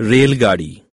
रेलगाड़ी।